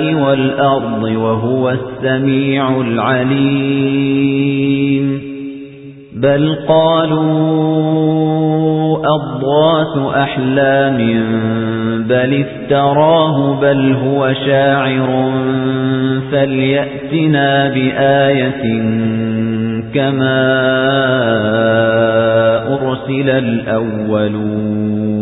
والأرض وهو السميع العليم. بل قالوا أضواث أحلام بل افتراه بل هو شاعر. فليأتنا بآية كما أرسل الأولون.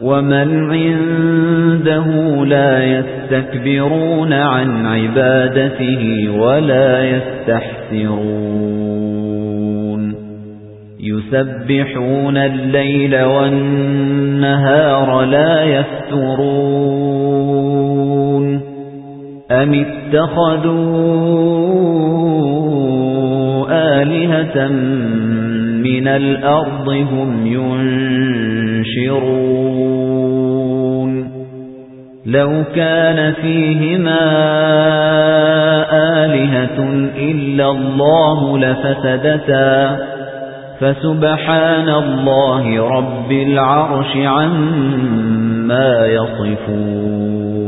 ومن عنده لا يستكبرون عن عبادته ولا يستحسرون يسبحون الليل والنهار لا يفترون أَمِ اتَّخَذُوا آلِهَةً مِنَ الْأَرْضِ هُمْ يُنشِرُونَ. لَوْ كَانَ فِيهِمَا آلِهَةٌ إِلَّا اللَّهُ لَفَسَدَتَا. فَسُبْحَانَ اللَّهِ رَبِّ الْعَرْشِ عَمَّا يَصِفُونَ.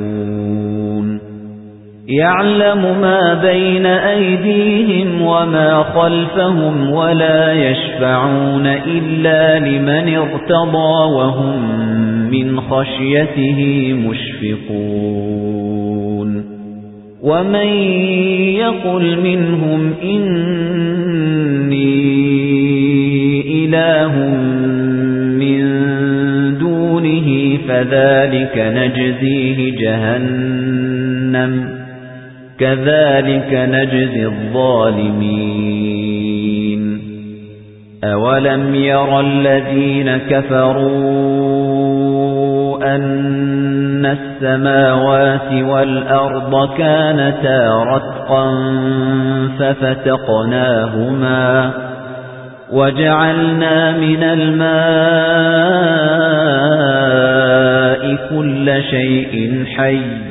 يَعْلَمُ مَا بَيْنَ أَيْدِيهِمْ وَمَا خَلْفَهُمْ وَلَا يَشْفَعُونَ إِلَّا لِمَنِ ارْتَضَىٰ وَهُمْ مِنْ خَشْيَتِهِ مُشْفِقُونَ وَمَن يَقُلْ مِنْهُمْ إِنِّي إِلَٰهٌ فذلك نجزيه جهنم كذلك نجزي الظالمين. أولم يرى الذين كفروا أن السماوات والأرض كانتا رتقا ففتقناهما وجعلنا من الماء كل شيء حي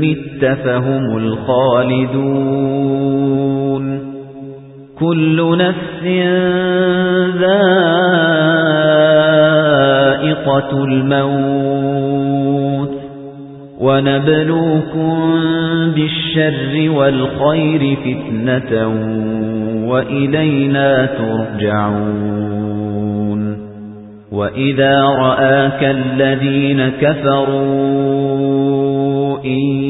مت فهم الخالدون. كل نفس ذائقة الموت. ونبلوكم بالشر والخير فتنة وإلينا ترجعون. وإذا رآك الذين كفروا إن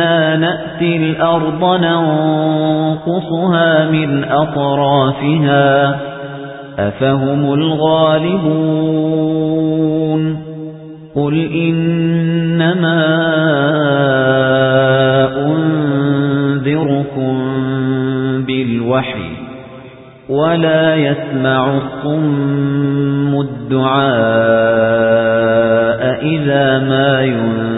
أنا نأتي الأرض ننقصها من أطرافها أفهم الغالبون قل إنما أنذركم بالوحي ولا يسمع الصم الدعاء إذا ما ينذرون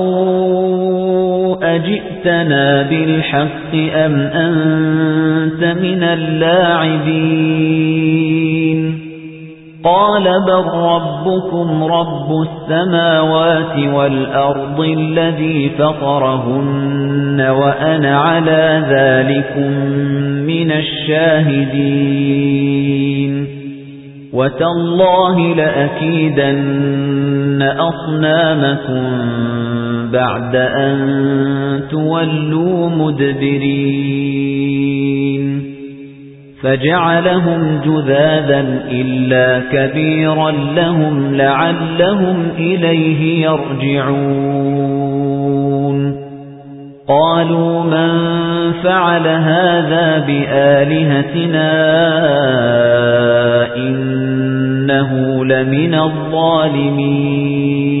أجئتنا بالحق أم أنت من اللاعبين؟ قال بل ربكم رب السماوات والأرض الذي فطرهن وأنا على ذلكم من الشاهدين. وَتَاللَّهِ لَأَكِيدَنَّ أَصْنَامَكُمْ بَعْدَ أَن تُوَلُّوا مُدْبِرِينَ. فَجَعَلَهُمْ جُذَاذًا إِلَّا كَبِيرًا لَهُمْ لَعَلَّهُمْ إِلَيْهِ يَرْجِعُونَ. قَالُوا مَن فَعَلَ هَذَا بِآلِهَتِنَا إِنَّهُ لَمِنَ الظَّالِمِينَ.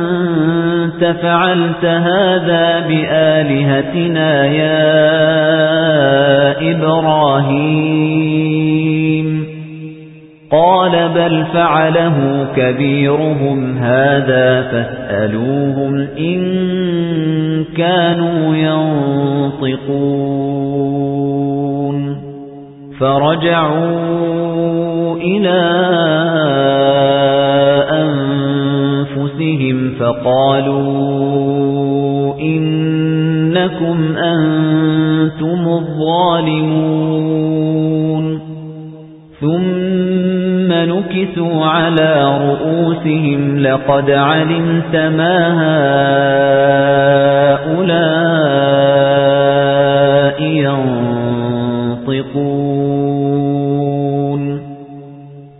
فَعَلْتَ هَذَا بِآلِهَتِنَا يَا إِبْرَاهِيمُ. قَالَ بَلْ فَعَلَهُ كَبِيرُهُمْ هَذَا فَاسْأَلُوهُمْ إِن كَانُوا يَنطِقُونَ. فَرَجَعُوا إِلَى أَنفُسِهِمْ فَقَالُوا إِنَّكُمْ أَنتُمُ الظَّالِمُونَ. ثُمَّ نُكِسُوا عَلَى رُؤُوسِهِمْ لَقَدْ عَلِمْتَ مَا هَؤُلَاءِ يَنطِقُونَ.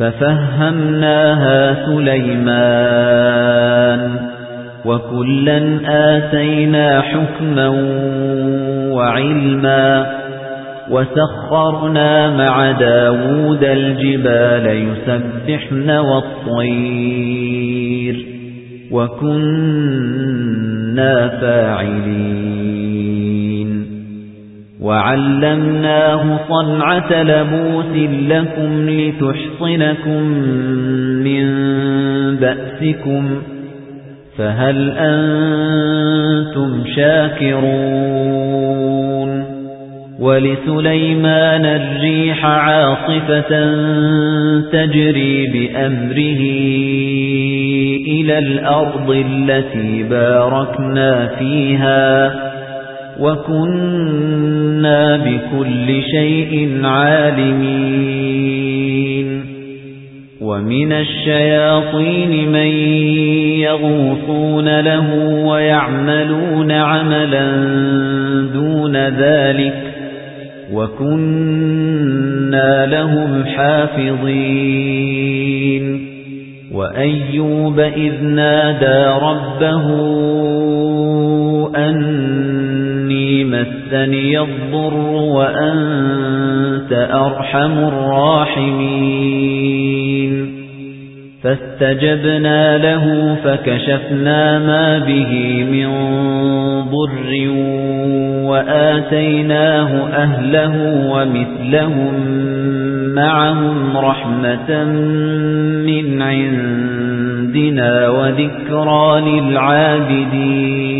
فَفَهَّمْنَاهَا سُلَيْمَانَ وَكُلًّا آتَيْنَا حُكْمًا وَعِلْمًا وَسَخَّرْنَا مَعَ دَاوُودَ الْجِبَالَ يُسَبِّحْنَ وَالطَّيْرَ وَكُنَّا فَاعِلِينَ. وَعَلَّمْنَاهُ صَنْعَةَ لَبُوسٍ لَكُمْ لِتُحْصِنَكُمْ مِنْ بَأْسِكُمْ فَهَلْ أَنْتُمْ شَاكِرُونَ وَلِسُلَيْمَانَ الرِّيحَ عَاصِفَةً تَجْرِي بِأَمْرِهِ إِلَى الْأَرْضِ الَّتِي بَارَكْنَا فِيهَا وَكُنَّا بِكُلِّ شَيْءٍ عَالِمِينَ. وَمِنَ الشَّيَاطِينِ مَن يَغُوصُونَ لَهُ وَيَعْمَلُونَ عَمَلًا دُونَ ذَلِكَ. وَكُنَّا لَهُمْ حَافِظِينَ. وَأَيُّوبَ إِذْ نَادَى رَبَّهُ أَنِّي مَسَّنِيَ الضُّرُّ وَأَنْتَ أَرْحَمُ الرَّاحِمِينَ. فَاسْتَجَبْنَا لَهُ فَكَشَفْنَا مَا بِهِ مِنْ ضُرٍّ وَآتَيْنَاهُ أَهْلَهُ وَمِثْلَهُم مَّعَهُمْ رَحْمَةً مِنْ عِندِنَا وَذِكْرَى لِلْعَابِدِينَ.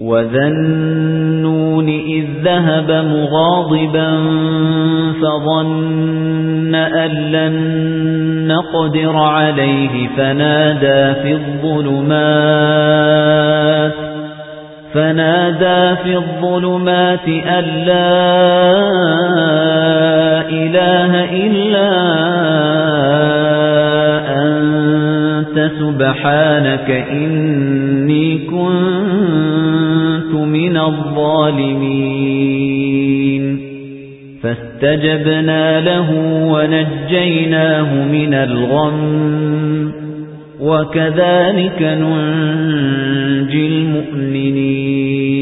وَذَا النُّونِ إِذ ذَهَبَ مُغَاضِبًا فَظَنَّ أَن لَّن نَّقْدِرَ عَلَيْهِ فَنَادَى فِي الظُّلُمَاتِ فَنَادَى فِي الظُّلُمَاتِ أَن لَّا إِلَٰهَ إِلَّا أَنتَ سُبْحَانَكَ إِنِّي كُنتُ مِنَ الظَّالِمِينَ. فَاسْتَجَبْنَا لَهُ وَنَجَّيْنَاهُ مِنَ الْغَمِّ. وَكَذَلِكَ نُنْجِي الْمُؤْمِنِينَ.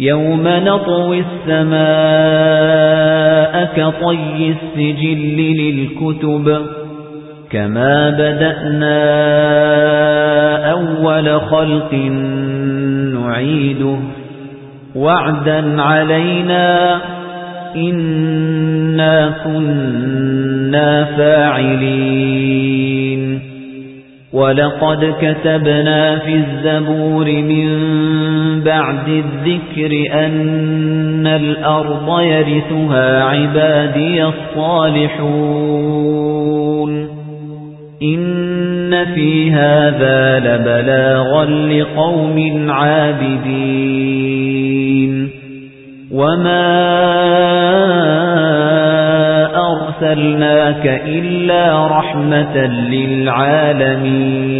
يوم نطوي السماء كطي السجل للكتب كما بدأنا أول خلق نعيده وعدا علينا إنا كنا فاعلين ولقد كتبنا في الزبور من بعد الذكر أن الأرض يرثها عبادي الصالحون. إن في هذا لبلاغا لقوم عابدين. وما أرسلناك إلا رحمة للعالمين.